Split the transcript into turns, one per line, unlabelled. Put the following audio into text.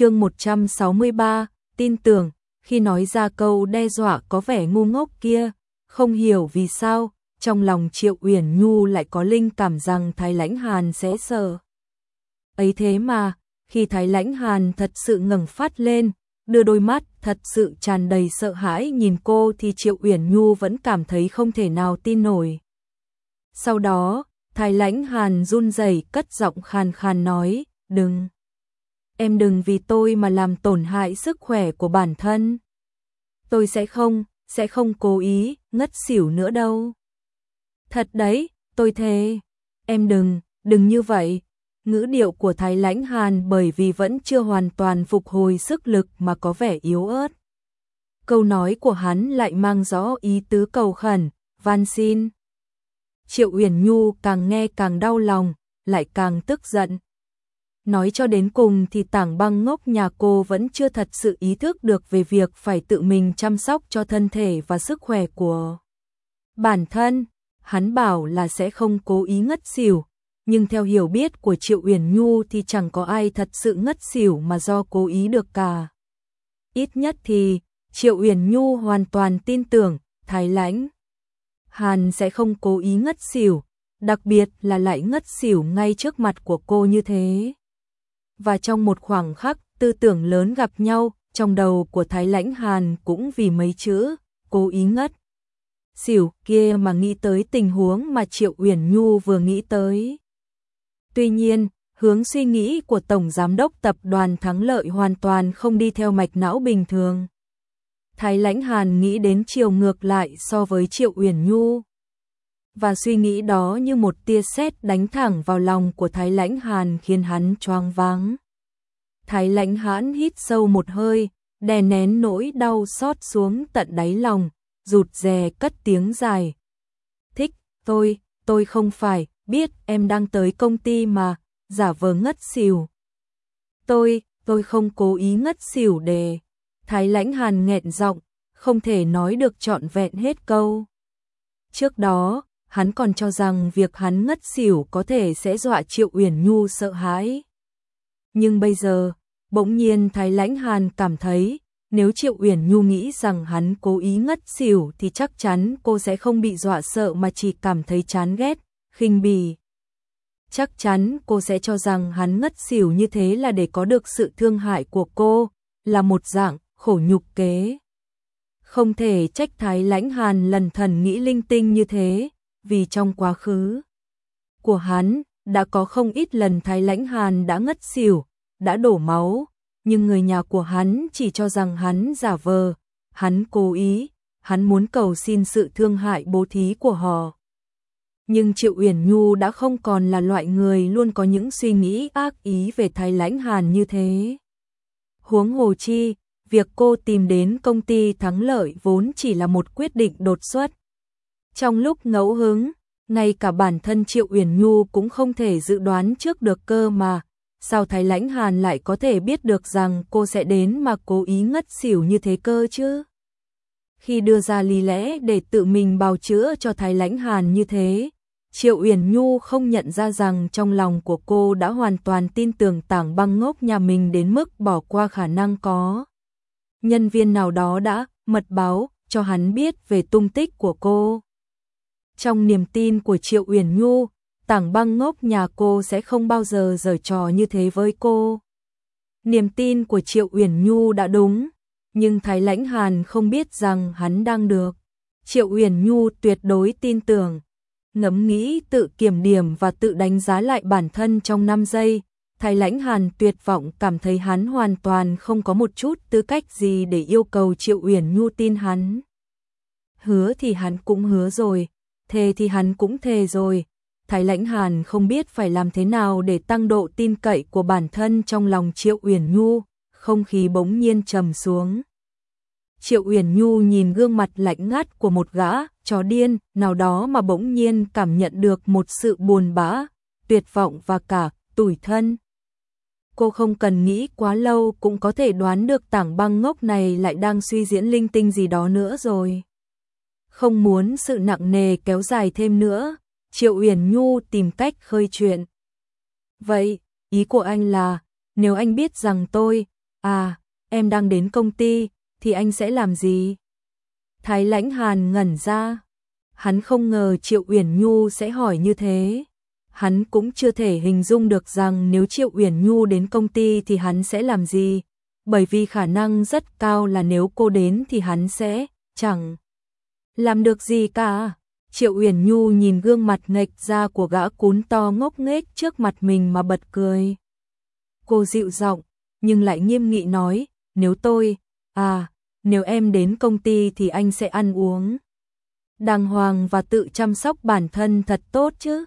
chương 163, tin tưởng, khi nói ra câu đe dọa có vẻ ngu ngốc kia, không hiểu vì sao, trong lòng Triệu Uyển Nhu lại có linh cảm rằng Thái Lãnh Hàn sẽ sợ. Ấy thế mà, khi Thái Lãnh Hàn thật sự ngẩng phát lên, đưa đôi mắt thật sự tràn đầy sợ hãi nhìn cô thì Triệu Uyển Nhu vẫn cảm thấy không thể nào tin nổi. Sau đó, Thái Lãnh Hàn run rẩy cất giọng khàn khàn nói, đừng. Em đừng vì tôi mà làm tổn hại sức khỏe của bản thân. Tôi sẽ không, sẽ không cố ý, ngất xỉu nữa đâu. Thật đấy, tôi thề. Em đừng, đừng như vậy. Ngữ điệu của Thái Lãnh Hàn bởi vì vẫn chưa hoàn toàn phục hồi sức lực mà có vẻ yếu ớt. Câu nói của hắn lại mang rõ ý tứ cầu khẩn, van xin. Triệu Uyển Nhu càng nghe càng đau lòng, lại càng tức giận. Nói cho đến cùng thì tảng băng ngốc nhà cô vẫn chưa thật sự ý thức được về việc phải tự mình chăm sóc cho thân thể và sức khỏe của bản thân. Hắn bảo là sẽ không cố ý ngất xỉu, nhưng theo hiểu biết của Triệu Uyển Nhu thì chẳng có ai thật sự ngất xỉu mà do cố ý được cả. Ít nhất thì, Triệu Uyển Nhu hoàn toàn tin tưởng, Thái Lãnh Hàn sẽ không cố ý ngất xỉu, đặc biệt là lại ngất xỉu ngay trước mặt của cô như thế. Và trong một khoảng khắc, tư tưởng lớn gặp nhau, trong đầu của Thái Lãnh Hàn cũng vì mấy chữ, cố ý ngất. Xỉu kia mà nghĩ tới tình huống mà Triệu Uyển Nhu vừa nghĩ tới. Tuy nhiên, hướng suy nghĩ của Tổng Giám đốc Tập đoàn Thắng Lợi hoàn toàn không đi theo mạch não bình thường. Thái Lãnh Hàn nghĩ đến chiều ngược lại so với Triệu Uyển Nhu. Và suy nghĩ đó như một tia sét đánh thẳng vào lòng của Thái Lãnh Hàn khiến hắn choáng váng. Thái Lãnh Hãn hít sâu một hơi, đè nén nỗi đau xót xuống tận đáy lòng, rụt rè cất tiếng dài. Thích, tôi, tôi không phải, biết em đang tới công ty mà, giả vờ ngất xỉu. Tôi, tôi không cố ý ngất xỉu để. Thái lãnh hàn nghẹn giọng, không thể nói được trọn vẹn hết câu. Trước đó, hắn còn cho rằng việc hắn ngất xỉu có thể sẽ dọa Triệu Uyển Nhu sợ hãi. Nhưng bây giờ, bỗng nhiên Thái Lãnh Hàn cảm thấy, nếu Triệu Uyển Nhu nghĩ rằng hắn cố ý ngất xỉu thì chắc chắn cô sẽ không bị dọa sợ mà chỉ cảm thấy chán ghét, khinh bỉ. Chắc chắn cô sẽ cho rằng hắn ngất xỉu như thế là để có được sự thương hại của cô, là một dạng khổ nhục kế. Không thể trách Thái Lãnh Hàn lần thần nghĩ linh tinh như thế, vì trong quá khứ của hắn đã có không ít lần Thái Lãnh Hàn đã ngất xỉu, đã đổ máu, nhưng người nhà của hắn chỉ cho rằng hắn giả vờ, hắn cố ý, hắn muốn cầu xin sự thương hại bố thí của họ. Nhưng Triệu Uyển Nhu đã không còn là loại người luôn có những suy nghĩ ác ý về Thái Lãnh Hàn như thế. Huống hồ chi, việc cô tìm đến công ty thắng lợi vốn chỉ là một quyết định đột xuất. Trong lúc ngẫu hứng, ngay cả bản thân Triệu Uyển Nhu cũng không thể dự đoán trước được cơ mà, sao Thái Lãnh Hàn lại có thể biết được rằng cô sẽ đến mà cố ý ngất xỉu như thế cơ chứ? Khi đưa ra lý lẽ để tự mình bào chữa cho Thái Lãnh Hàn như thế, Triệu Uyển Nhu không nhận ra rằng trong lòng của cô đã hoàn toàn tin tưởng tảng băng ngốc nhà mình đến mức bỏ qua khả năng có. Nhân viên nào đó đã mật báo cho hắn biết về tung tích của cô. Trong niềm tin của Triệu Uyển Nhu, tảng băng ngốc nhà cô sẽ không bao giờ giở trò như thế với cô. Niềm tin của Triệu Uyển Nhu đã đúng, nhưng Thái Lãnh Hàn không biết rằng hắn đang được. Triệu Uyển Nhu tuyệt đối tin tưởng. Ngẫm nghĩ tự kiểm điểm và tự đánh giá lại bản thân trong 5 giây, Thái Lãnh Hàn tuyệt vọng cảm thấy hắn hoàn toàn không có một chút tư cách gì để yêu cầu Triệu Uyển Nhu tin hắn. Hứa thì hắn cũng hứa rồi, thề thì hắn cũng thề rồi, Thái Lãnh Hàn không biết phải làm thế nào để tăng độ tin cậy của bản thân trong lòng Triệu Uyển Nhu, không khí bỗng nhiên trầm xuống. Triệu Uyển Nhu nhìn gương mặt lạnh ngắt của một gã chó điên nào đó mà bỗng nhiên cảm nhận được một sự buồn bã, tuyệt vọng và cả tủi thân. Cô không cần nghĩ quá lâu cũng có thể đoán được tảng băng ngốc này lại đang suy diễn linh tinh gì đó nữa rồi. Không muốn sự nặng nề kéo dài thêm nữa, Triệu Uyển Nhu tìm cách khơi chuyện. Vậy, ý của anh là, nếu anh biết rằng tôi, À, em đang đến công ty, thì anh sẽ làm gì? Thái lãnh hàn ngẩn ra. Hắn không ngờ Triệu Uyển Nhu sẽ hỏi như thế. Hắn cũng chưa thể hình dung được rằng nếu Triệu Uyển Nhu đến công ty thì hắn sẽ làm gì, bởi vì khả năng rất cao là nếu cô đến thì hắn sẽ chẳng làm được gì cả. Triệu Uyển Nhu nhìn gương mặt nghệch ra của gã cún to ngốc nghếch trước mặt mình mà bật cười. Cô dịu giọng, nhưng lại nghiêm nghị nói, nếu tôi, à, nếu em đến công ty thì anh sẽ ăn uống. Đàng hoàng và tự chăm sóc bản thân thật tốt chứ.